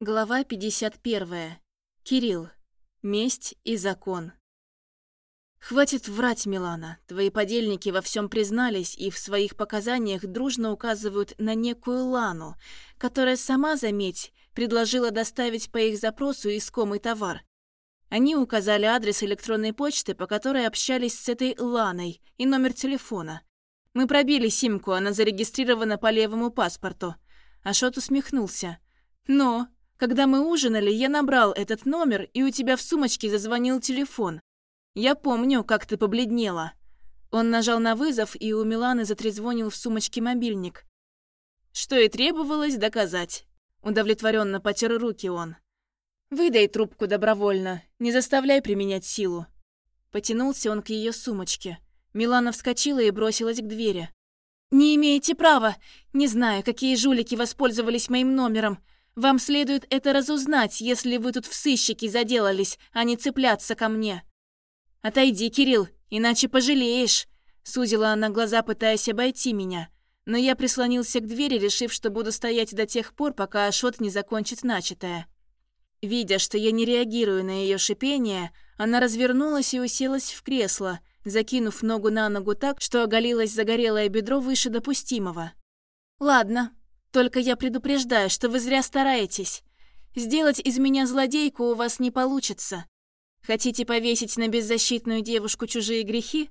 Глава 51. Кирилл. Месть и закон. Хватит врать, Милана. Твои подельники во всем признались и в своих показаниях дружно указывают на некую Лану, которая сама, заметь, предложила доставить по их запросу искомый товар. Они указали адрес электронной почты, по которой общались с этой Ланой, и номер телефона. Мы пробили симку, она зарегистрирована по левому паспорту. Ашот усмехнулся. Но когда мы ужинали, я набрал этот номер, и у тебя в сумочке зазвонил телефон. Я помню, как ты побледнела». Он нажал на вызов, и у Миланы затрезвонил в сумочке мобильник. Что и требовалось доказать. Удовлетворенно потер руки он. «Выдай трубку добровольно, не заставляй применять силу». Потянулся он к ее сумочке. Милана вскочила и бросилась к двери. «Не имеете права. Не знаю, какие жулики воспользовались моим номером. Вам следует это разузнать, если вы тут в сыщики заделались, а не цепляться ко мне. Отойди, Кирилл, иначе пожалеешь. Сузила она глаза, пытаясь обойти меня. Но я прислонился к двери, решив, что буду стоять до тех пор, пока Ашот не закончит начатое. Видя, что я не реагирую на ее шипение, она развернулась и уселась в кресло, закинув ногу на ногу так, что оголилось загорелое бедро выше допустимого. «Ладно, только я предупреждаю, что вы зря стараетесь. Сделать из меня злодейку у вас не получится. Хотите повесить на беззащитную девушку чужие грехи?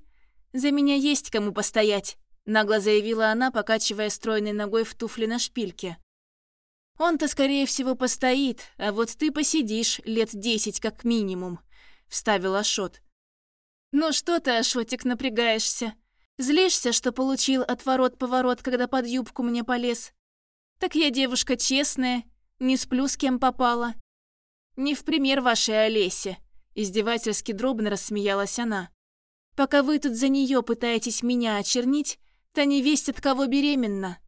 За меня есть кому постоять», — нагло заявила она, покачивая стройной ногой в туфли на шпильке. «Он-то, скорее всего, постоит, а вот ты посидишь лет десять как минимум», — вставил Ашот. «Ну что ты, Ашотик, напрягаешься? Злишься, что получил отворот-поворот, когда под юбку мне полез? Так я девушка честная, не сплю с кем попала. Не в пример вашей Олесе. Издевательски дробно рассмеялась она. Пока вы тут за нее пытаетесь меня очернить, та не весть от кого беременна.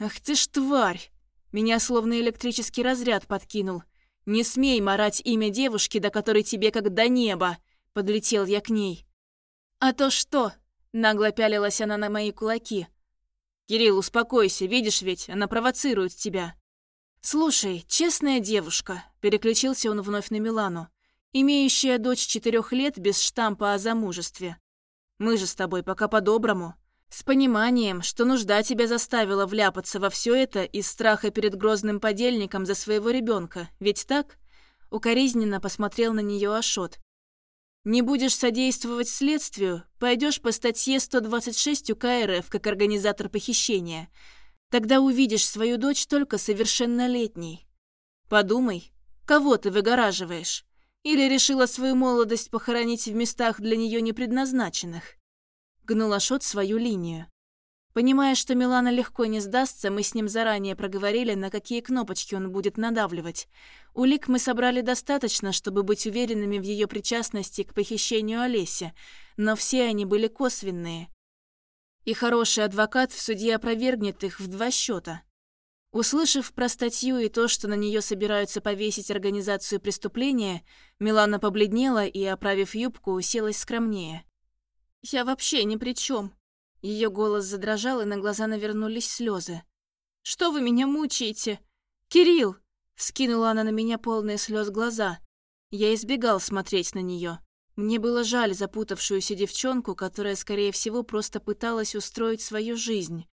Ах ты ж тварь! Меня словно электрический разряд подкинул. Не смей марать имя девушки, до которой тебе как до неба. Подлетел я к ней. А то что? Нагло пялилась она на мои кулаки. «Кирилл, успокойся, видишь ведь, она провоцирует тебя». «Слушай, честная девушка», – переключился он вновь на Милану, имеющая дочь четырех лет без штампа о замужестве. «Мы же с тобой пока по-доброму. С пониманием, что нужда тебя заставила вляпаться во все это из страха перед грозным подельником за своего ребенка, ведь так?» Укоризненно посмотрел на нее Ашот, не будешь содействовать следствию, пойдешь по статье 126 УК РФ как организатор похищения. Тогда увидишь свою дочь только совершеннолетней. Подумай, кого ты выгораживаешь? Или решила свою молодость похоронить в местах для нее не предназначенных? Гнула Шот свою линию. Понимая, что Милана легко не сдастся, мы с ним заранее проговорили, на какие кнопочки он будет надавливать. Улик мы собрали достаточно, чтобы быть уверенными в ее причастности к похищению Олеси, но все они были косвенные. И хороший адвокат в суде опровергнет их в два счета. Услышав про статью и то, что на нее собираются повесить организацию преступления, Милана побледнела и, оправив юбку, уселась скромнее. «Я вообще ни при чем. Ее голос задрожал, и на глаза навернулись слезы. «Что вы меня мучаете? Кирилл!» Скинула она на меня полные слез глаза. Я избегал смотреть на нее. Мне было жаль запутавшуюся девчонку, которая, скорее всего, просто пыталась устроить свою жизнь.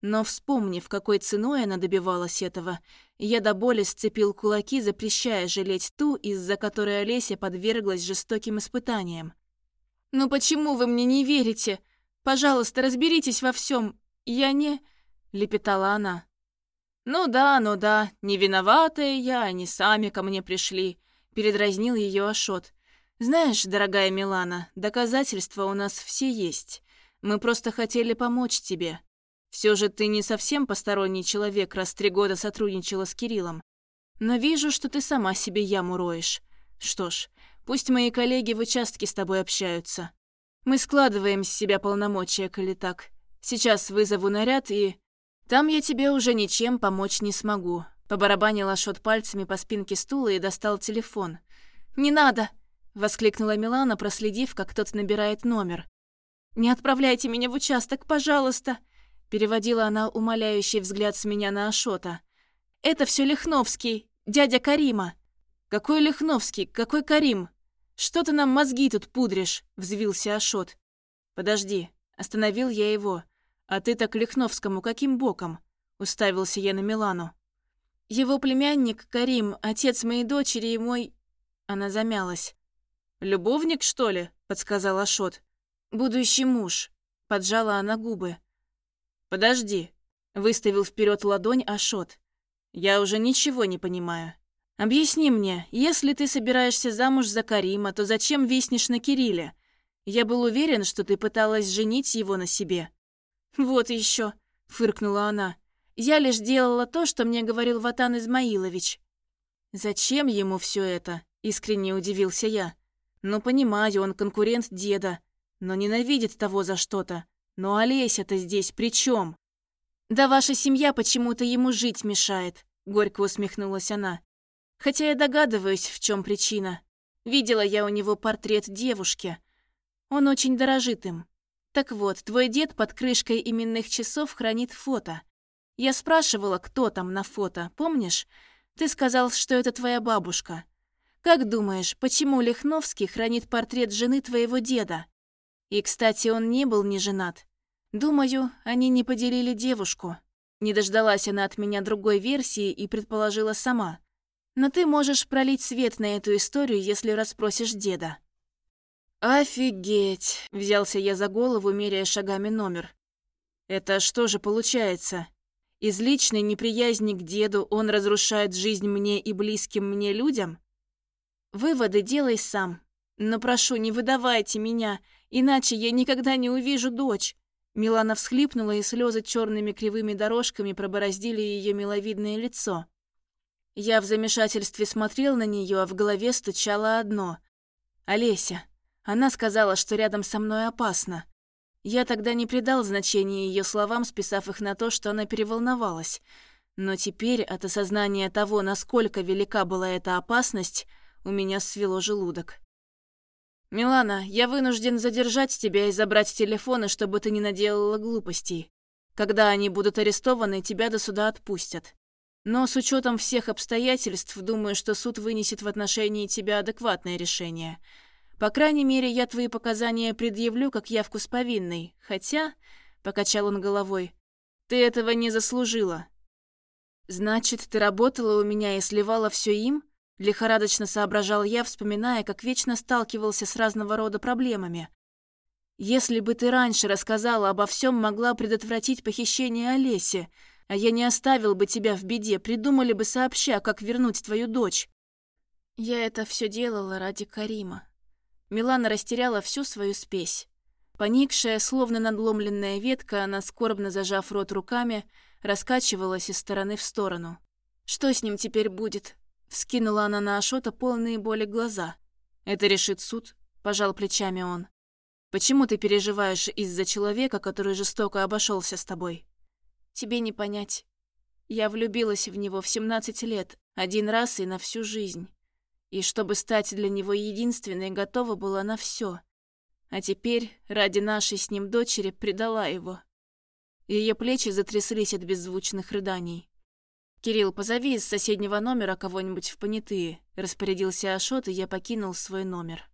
Но вспомнив, какой ценой она добивалась этого, я до боли сцепил кулаки, запрещая жалеть ту, из-за которой Олеся подверглась жестоким испытаниям. «Ну почему вы мне не верите? Пожалуйста, разберитесь во всем. Я не...» — лепетала она. «Ну да, ну да, не виноватая я, они сами ко мне пришли», — передразнил ее Ашот. «Знаешь, дорогая Милана, доказательства у нас все есть. Мы просто хотели помочь тебе. Все же ты не совсем посторонний человек, раз три года сотрудничала с Кириллом. Но вижу, что ты сама себе яму роешь. Что ж, пусть мои коллеги в участке с тобой общаются. Мы складываем с себя полномочия, коли так. Сейчас вызову наряд и... Там я тебе уже ничем помочь не смогу». Побарабанил Ашот пальцами по спинке стула и достал телефон. «Не надо!» — воскликнула Милана, проследив, как тот набирает номер. «Не отправляйте меня в участок, пожалуйста!» Переводила она умоляющий взгляд с меня на Ашота. «Это все Лихновский. дядя Карима!» «Какой Лихновский? Какой Карим? Что ты нам мозги тут пудришь?» – взвился Ашот. «Подожди», – остановил я его. «А ты так Лихновскому каким боком?» – уставился я на Милану. «Его племянник Карим, отец моей дочери и мой...» Она замялась. «Любовник, что ли?» – подсказал Ашот. «Будущий муж», – поджала она губы. «Подожди», – выставил вперед ладонь Ашот. «Я уже ничего не понимаю. Объясни мне, если ты собираешься замуж за Карима, то зачем виснешь на Кирилле? Я был уверен, что ты пыталась женить его на себе». «Вот еще», – фыркнула она. «Я лишь делала то, что мне говорил Ватан Измаилович». «Зачем ему все это?» – искренне удивился я. «Ну, понимаю, он конкурент деда, но ненавидит того за что-то. Но Олеся-то здесь при чем? «Да ваша семья почему-то ему жить мешает», – горько усмехнулась она. Хотя я догадываюсь, в чем причина. Видела я у него портрет девушки. Он очень дорожит им. Так вот, твой дед под крышкой именных часов хранит фото. Я спрашивала, кто там на фото, помнишь? Ты сказал, что это твоя бабушка. Как думаешь, почему Лихновский хранит портрет жены твоего деда? И, кстати, он не был не женат. Думаю, они не поделили девушку. Не дождалась она от меня другой версии и предположила сама. Но ты можешь пролить свет на эту историю, если расспросишь деда». «Офигеть!» – взялся я за голову, меряя шагами номер. «Это что же получается? Из личной неприязни к деду он разрушает жизнь мне и близким мне людям? Выводы делай сам. Но прошу, не выдавайте меня, иначе я никогда не увижу дочь». Милана всхлипнула, и слезы черными кривыми дорожками пробороздили ее миловидное лицо. Я в замешательстве смотрел на нее, а в голове стучало одно. «Олеся. Она сказала, что рядом со мной опасно. Я тогда не придал значения ее словам, списав их на то, что она переволновалась. Но теперь от осознания того, насколько велика была эта опасность, у меня свело желудок. «Милана, я вынужден задержать тебя и забрать телефоны, чтобы ты не наделала глупостей. Когда они будут арестованы, тебя до суда отпустят. Но с учетом всех обстоятельств, думаю, что суд вынесет в отношении тебя адекватное решение. По крайней мере, я твои показания предъявлю как явку с повинной. Хотя, — покачал он головой, — ты этого не заслужила. Значит, ты работала у меня и сливала все им? Лихорадочно соображал я, вспоминая, как вечно сталкивался с разного рода проблемами. Если бы ты раньше рассказала обо всем, могла предотвратить похищение Олеси, а я не оставил бы тебя в беде, придумали бы сообща, как вернуть твою дочь. Я это все делала ради Карима. Милана растеряла всю свою спесь. Поникшая, словно надломленная ветка, она, скорбно зажав рот руками, раскачивалась из стороны в сторону. «Что с ним теперь будет?» Вскинула она на Ашота полные боли глаза. «Это решит суд», – пожал плечами он. «Почему ты переживаешь из-за человека, который жестоко обошелся с тобой?» Тебе не понять. Я влюбилась в него в 17 лет, один раз и на всю жизнь. И чтобы стать для него единственной, готова была на все. А теперь, ради нашей с ним дочери, предала его. Ее плечи затряслись от беззвучных рыданий. «Кирилл, позови из соседнего номера кого-нибудь в понятые», – распорядился Ашот, и я покинул свой номер.